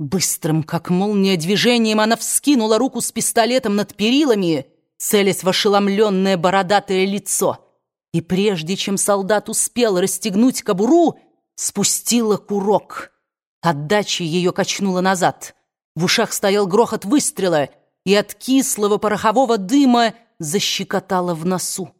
Быстрым, как молния, движением она вскинула руку с пистолетом над перилами, целясь в ошеломленное бородатое лицо. И прежде чем солдат успел расстегнуть кобуру, спустила курок. Отдача ее качнула назад. В ушах стоял грохот выстрела, и от кислого порохового дыма защекотало в носу.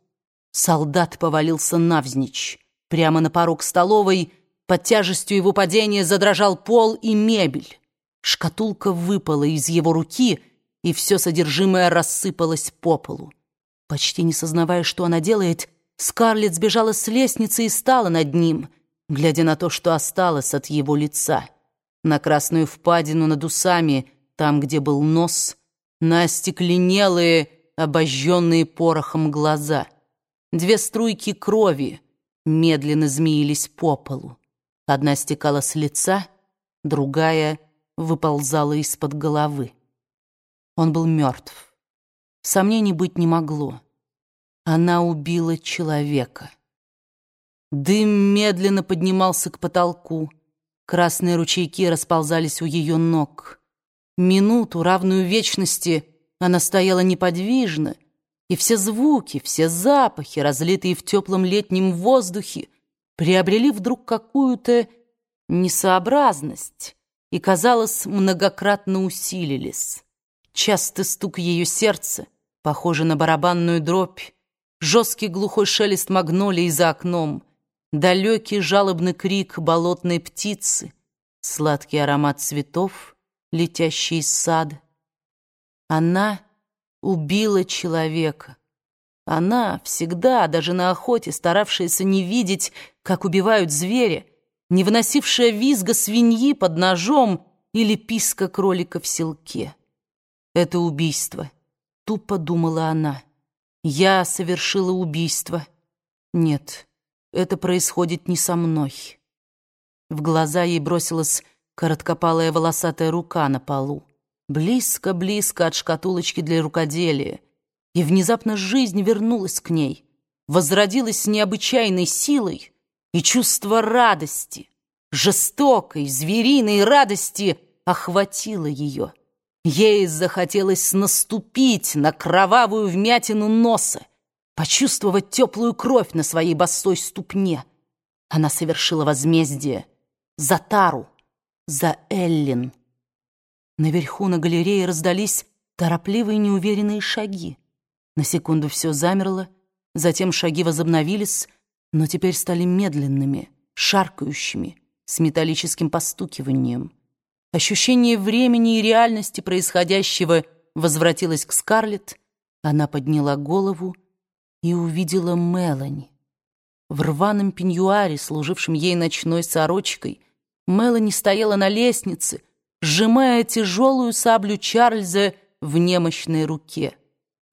Солдат повалился навзничь. Прямо на порог столовой под тяжестью его падения задрожал пол и мебель. Шкатулка выпала из его руки, и все содержимое рассыпалось по полу. Почти не сознавая, что она делает, Скарлетт сбежала с лестницы и стала над ним, глядя на то, что осталось от его лица. На красную впадину над усами, там, где был нос, на остекленелые, обожженные порохом глаза. Две струйки крови медленно змеились по полу. Одна стекала с лица, другая выползала из-под головы. Он был мертв. Сомнений быть не могло. Она убила человека. Дым медленно поднимался к потолку. Красные ручейки расползались у ее ног. Минуту, равную вечности, она стояла неподвижно, и все звуки, все запахи, разлитые в теплом летнем воздухе, приобрели вдруг какую-то несообразность и, казалось, многократно усилились. Частый стук ее сердца, похожий на барабанную дробь, жесткий глухой шелест магнолии за окном, далекий жалобный крик болотной птицы, сладкий аромат цветов, летящий из сада. Она убила человека. Она всегда, даже на охоте, старавшаяся не видеть, как убивают зверя, не выносившая визга свиньи под ножом или писка кролика в селке. Это убийство. Тупо думала она. Я совершила убийство. Нет, это происходит не со мной. В глаза ей бросилась короткопалая волосатая рука на полу. Близко-близко от шкатулочки для рукоделия. И внезапно жизнь вернулась к ней, возродилась с необычайной силой, и чувство радости, жестокой, звериной радости охватило ее. Ей захотелось наступить на кровавую вмятину носа, почувствовать теплую кровь на своей босой ступне. Она совершила возмездие за Тару, за Эллин. Наверху на галерее раздались торопливые неуверенные шаги. На секунду все замерло, затем шаги возобновились, но теперь стали медленными, шаркающими, с металлическим постукиванием. Ощущение времени и реальности происходящего возвратилось к Скарлетт. Она подняла голову и увидела Мелани. В рваном пеньюаре, служившем ей ночной сорочкой, Мелани стояла на лестнице, сжимая тяжелую саблю Чарльза в немощной руке.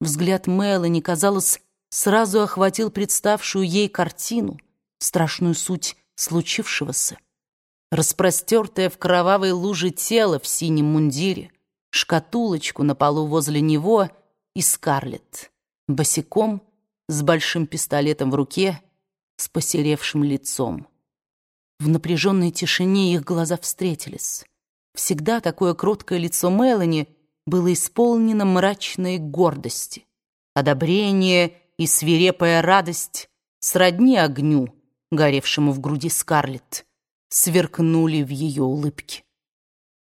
Взгляд Мелани, казалось, сразу охватил представшую ей картину, страшную суть случившегося распростертое в кровавой луже тело в синем мундире, шкатулочку на полу возле него и Скарлетт, босиком, с большим пистолетом в руке, с посеревшим лицом. В напряженной тишине их глаза встретились. Всегда такое кроткое лицо Мелани было исполнено мрачной гордости. Одобрение и свирепая радость сродни огню, горевшему в груди Скарлетт сверкнули в ее улыбке.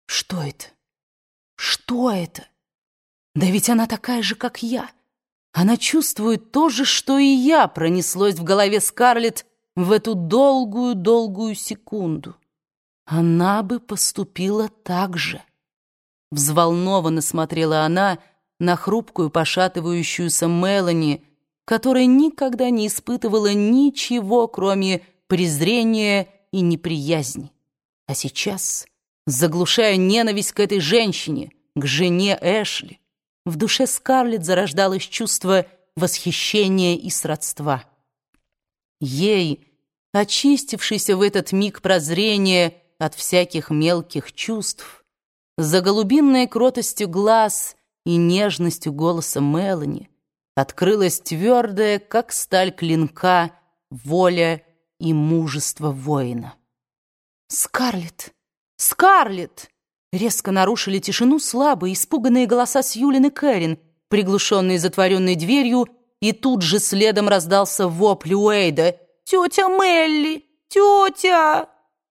Что это? Что это? Да ведь она такая же, как я. Она чувствует то же, что и я, пронеслось в голове Скарлетт в эту долгую-долгую секунду. Она бы поступила так же. Взволнованно смотрела она на хрупкую, пошатывающуюся Мелани, которая никогда не испытывала ничего, кроме презрения и неприязни. А сейчас, заглушая ненависть к этой женщине, к жене Эшли, в душе Скарлетт зарождалось чувство восхищения и сродства. Ей, очистившейся в этот миг прозрения от всяких мелких чувств, за голубинной кротостью глаз и нежностью голоса Мелани, открылась твердая, как сталь клинка, воля и мужество воина. «Скарлетт! Скарлетт!» Резко нарушили тишину слабые, испуганные голоса Сьюлин и Кэрин, приглушенные затворенной дверью, и тут же следом раздался вопль Уэйда. «Тетя Мелли! Тетя!»